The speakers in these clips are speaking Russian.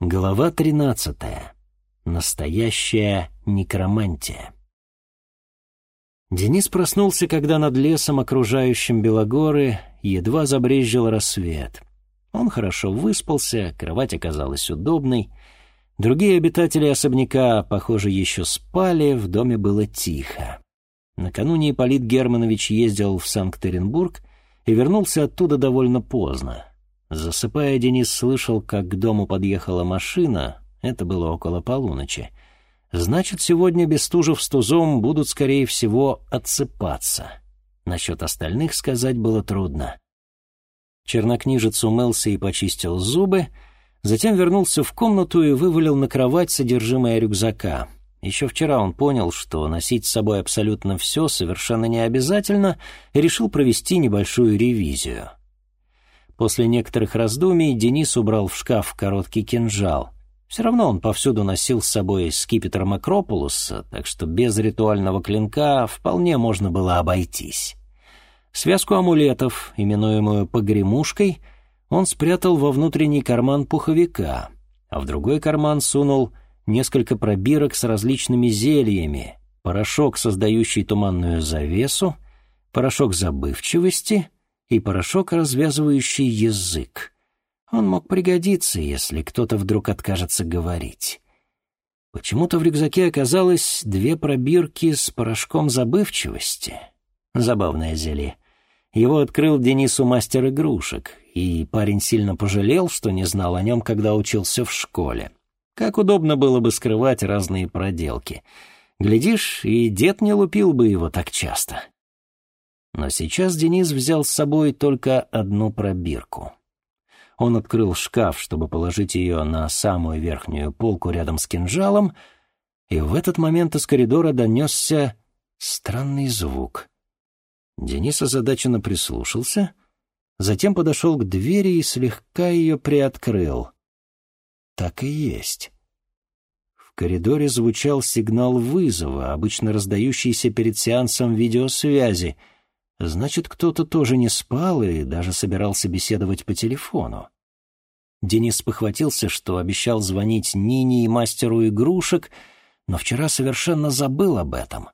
Глава тринадцатая. Настоящая некромантия. Денис проснулся, когда над лесом, окружающим Белогоры, едва забрезжил рассвет. Он хорошо выспался, кровать оказалась удобной. Другие обитатели особняка, похоже, еще спали, в доме было тихо. Накануне Ипполит Германович ездил в Санкт-Петербург и вернулся оттуда довольно поздно. Засыпая, Денис слышал, как к дому подъехала машина, это было около полуночи. Значит, сегодня Бестужев с Тузом будут, скорее всего, отсыпаться. Насчет остальных сказать было трудно. Чернокнижец умылся и почистил зубы, затем вернулся в комнату и вывалил на кровать содержимое рюкзака. Еще вчера он понял, что носить с собой абсолютно все совершенно не обязательно, и решил провести небольшую ревизию. После некоторых раздумий Денис убрал в шкаф короткий кинжал. Все равно он повсюду носил с собой скипетр Макропулуса, так что без ритуального клинка вполне можно было обойтись. Связку амулетов, именуемую погремушкой, он спрятал во внутренний карман пуховика, а в другой карман сунул несколько пробирок с различными зельями, порошок, создающий туманную завесу, порошок забывчивости — и порошок, развязывающий язык. Он мог пригодиться, если кто-то вдруг откажется говорить. Почему-то в рюкзаке оказалось две пробирки с порошком забывчивости. Забавное зелье. Его открыл Денису мастер игрушек, и парень сильно пожалел, что не знал о нем, когда учился в школе. Как удобно было бы скрывать разные проделки. Глядишь, и дед не лупил бы его так часто. Но сейчас Денис взял с собой только одну пробирку. Он открыл шкаф, чтобы положить ее на самую верхнюю полку рядом с кинжалом, и в этот момент из коридора донесся странный звук. Денис озадаченно прислушался, затем подошел к двери и слегка ее приоткрыл. Так и есть. В коридоре звучал сигнал вызова, обычно раздающийся перед сеансом видеосвязи — Значит, кто-то тоже не спал и даже собирался беседовать по телефону. Денис похватился, что обещал звонить Нине и мастеру игрушек, но вчера совершенно забыл об этом.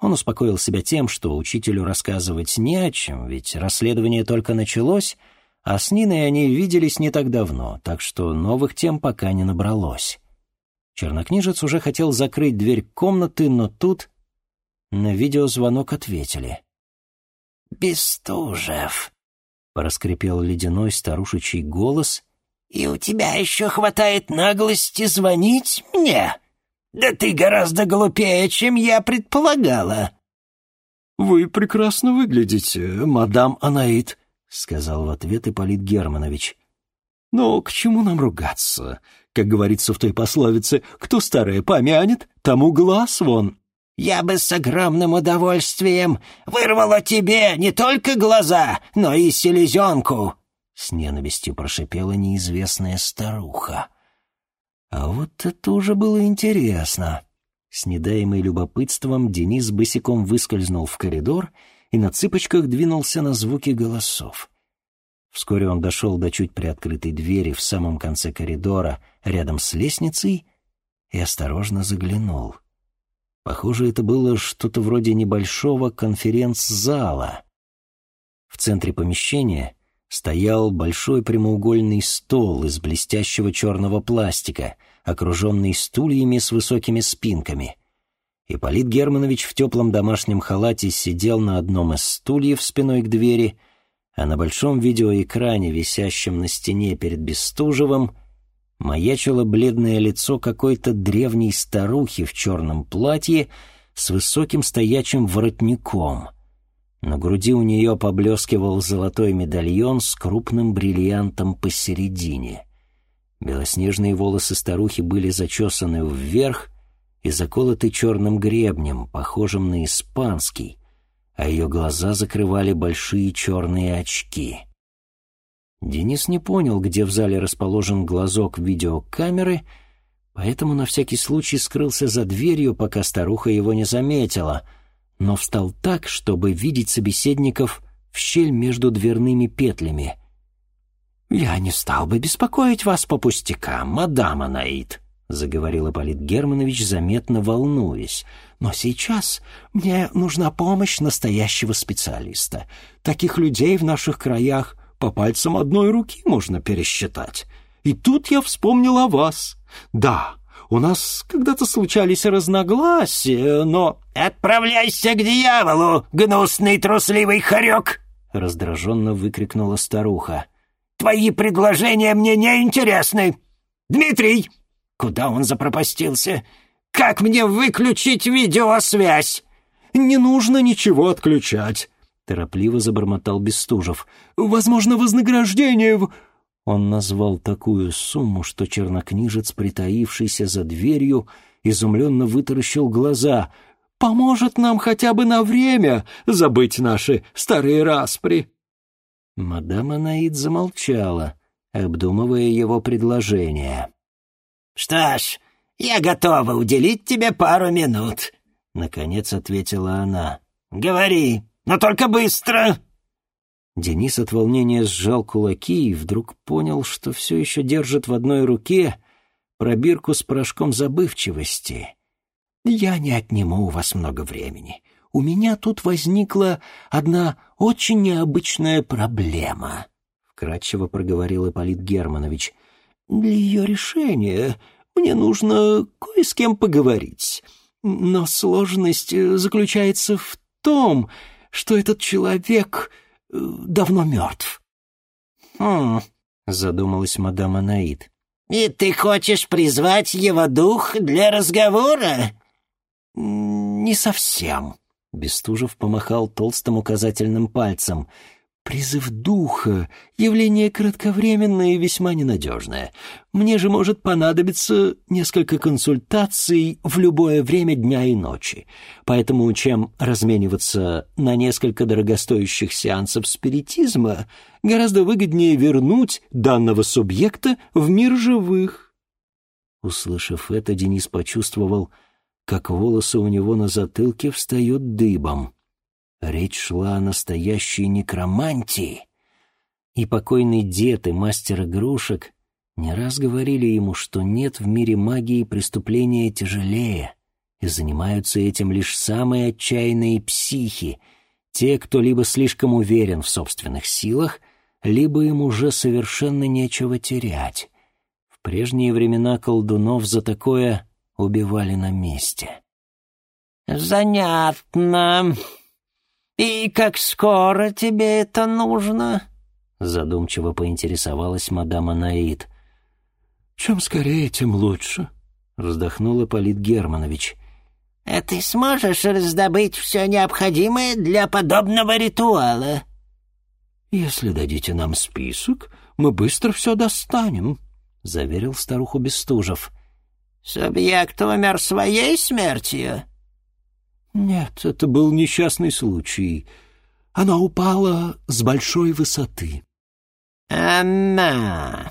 Он успокоил себя тем, что учителю рассказывать не о чем, ведь расследование только началось, а с Ниной они виделись не так давно, так что новых тем пока не набралось. Чернокнижец уже хотел закрыть дверь комнаты, но тут на видеозвонок ответили. Бестужев», — проскрипел ледяной старушечий голос. «И у тебя еще хватает наглости звонить мне? Да ты гораздо глупее, чем я предполагала». «Вы прекрасно выглядите, мадам Анаит», — сказал в ответ Ипполит Германович. «Но к чему нам ругаться? Как говорится в той пословице, кто старое помянет, тому глаз вон». Я бы с огромным удовольствием вырвала тебе не только глаза, но и селезенку!» С ненавистью прошипела неизвестная старуха. А вот это уже было интересно. С недаемой любопытством Денис босиком выскользнул в коридор и на цыпочках двинулся на звуки голосов. Вскоре он дошел до чуть приоткрытой двери в самом конце коридора, рядом с лестницей, и осторожно заглянул — Похоже, это было что-то вроде небольшого конференц-зала. В центре помещения стоял большой прямоугольный стол из блестящего черного пластика, окруженный стульями с высокими спинками. Ипполит Германович в теплом домашнем халате сидел на одном из стульев спиной к двери, а на большом видеоэкране, висящем на стене перед Бестужевым, маячило бледное лицо какой-то древней старухи в черном платье с высоким стоячим воротником. На груди у нее поблескивал золотой медальон с крупным бриллиантом посередине. Белоснежные волосы старухи были зачесаны вверх и заколоты черным гребнем, похожим на испанский, а ее глаза закрывали большие черные очки. Денис не понял, где в зале расположен глазок видеокамеры, поэтому на всякий случай скрылся за дверью, пока старуха его не заметила, но встал так, чтобы видеть собеседников в щель между дверными петлями. «Я не стал бы беспокоить вас по пустякам, мадам Анаит», — заговорил Ипполит Германович, заметно волнуясь. «Но сейчас мне нужна помощь настоящего специалиста. Таких людей в наших краях по пальцам одной руки можно пересчитать. И тут я вспомнил о вас. Да, у нас когда-то случались разногласия, но...» «Отправляйся к дьяволу, гнусный трусливый хорек!» — раздраженно выкрикнула старуха. «Твои предложения мне не интересны! Дмитрий, Куда он запропастился? Как мне выключить видеосвязь? Не нужно ничего отключать, торопливо забормотал Бестужев. Возможно, вознаграждение. Он назвал такую сумму, что чернокнижец, притаившийся за дверью, изумленно вытаращил глаза. «Поможет нам хотя бы на время забыть наши старые распри». Мадам Анаид замолчала, обдумывая его предложение. «Что ж, я готова уделить тебе пару минут», — наконец ответила она. «Говори, но только быстро!» Денис от волнения сжал кулаки и вдруг понял, что все еще держит в одной руке пробирку с порошком забывчивости. «Я не отниму у вас много времени. У меня тут возникла одна очень необычная проблема», — вкратчиво проговорил Ипполит Германович. Для ее решения мне нужно кое с кем поговорить. Но сложность заключается в том, что этот человек э, давно мертв. «Хм», — задумалась мадам Анаид. «И ты хочешь призвать его дух для разговора?» «Не совсем», — Бестужев помахал толстым указательным пальцем. Призыв духа — явление кратковременное и весьма ненадежное. Мне же может понадобиться несколько консультаций в любое время дня и ночи. Поэтому чем размениваться на несколько дорогостоящих сеансов спиритизма, гораздо выгоднее вернуть данного субъекта в мир живых. Услышав это, Денис почувствовал, как волосы у него на затылке встают дыбом. Речь шла о настоящей некромантии. И покойный дед и мастер игрушек не раз говорили ему, что нет в мире магии преступления тяжелее, и занимаются этим лишь самые отчаянные психи, те, кто либо слишком уверен в собственных силах, либо им уже совершенно нечего терять. В прежние времена колдунов за такое убивали на месте. «Занятно», «И как скоро тебе это нужно?» Задумчиво поинтересовалась мадам Анаид. «Чем скорее, тем лучше», — вздохнул Ипполит Германович. «А ты сможешь раздобыть все необходимое для подобного ритуала?» «Если дадите нам список, мы быстро все достанем», — заверил старуху Бестужев. «Субъект умер своей смертью?» Нет, это был несчастный случай. Она упала с большой высоты. «Она...»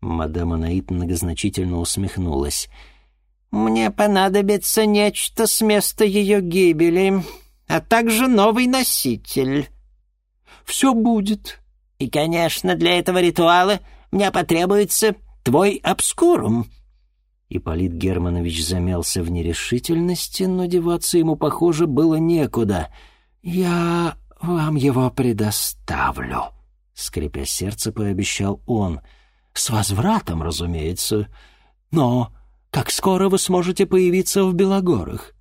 Мадам Анаит многозначительно усмехнулась. «Мне понадобится нечто с места ее гибели, а также новый носитель». «Все будет». «И, конечно, для этого ритуала мне потребуется твой обскурум». Ипполит Германович замялся в нерешительности, но деваться ему, похоже, было некуда. «Я вам его предоставлю», — скрипя сердце, пообещал он. «С возвратом, разумеется. Но как скоро вы сможете появиться в Белогорах?»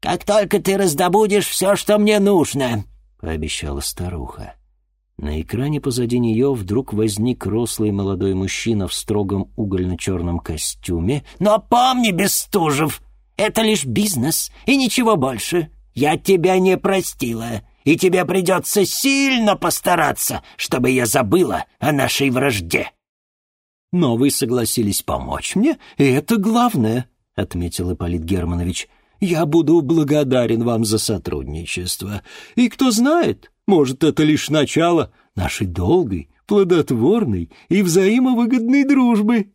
«Как только ты раздобудешь все, что мне нужно», — пообещала старуха. На экране позади нее вдруг возник рослый молодой мужчина в строгом угольно-черном костюме. «Но помни, Бестужев, это лишь бизнес и ничего больше. Я тебя не простила, и тебе придется сильно постараться, чтобы я забыла о нашей вражде». «Но вы согласились помочь мне, и это главное», — отметил Ипполит Германович. «Я буду благодарен вам за сотрудничество. И кто знает, может, это лишь начало нашей долгой, плодотворной и взаимовыгодной дружбы».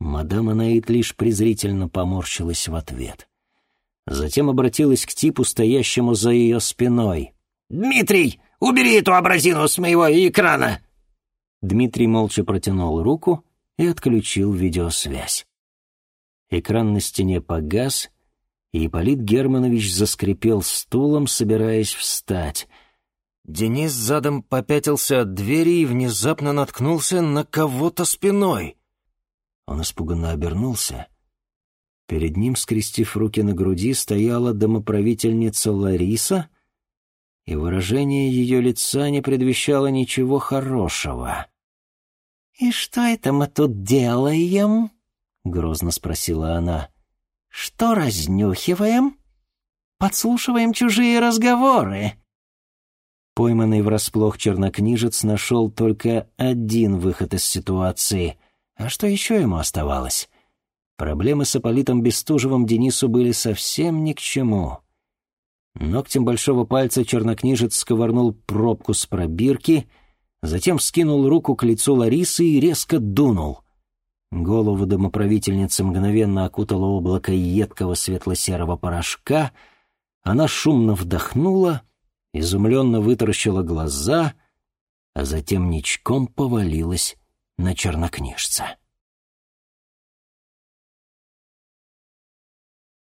Мадам Анаит лишь презрительно поморщилась в ответ. Затем обратилась к типу, стоящему за ее спиной. «Дмитрий, убери эту абразину с моего экрана!» Дмитрий молча протянул руку и отключил видеосвязь. Экран на стене погас, и Ипполит Германович заскрипел стулом, собираясь встать. Денис задом попятился от двери и внезапно наткнулся на кого-то спиной. Он испуганно обернулся. Перед ним, скрестив руки на груди, стояла домоправительница Лариса, и выражение ее лица не предвещало ничего хорошего. «И что это мы тут делаем?» — грозно спросила она. «Что разнюхиваем? Подслушиваем чужие разговоры». Пойманный врасплох чернокнижец нашел только один выход из ситуации. А что еще ему оставалось? Проблемы с Аполитом Бестужевым Денису были совсем ни к чему. Ногтем большого пальца чернокнижец сковырнул пробку с пробирки, затем скинул руку к лицу Ларисы и резко дунул. Голову домоправительницы мгновенно окутало облако едкого светло-серого порошка. Она шумно вдохнула, изумленно вытаращила глаза, а затем ничком повалилась на чернокнижца.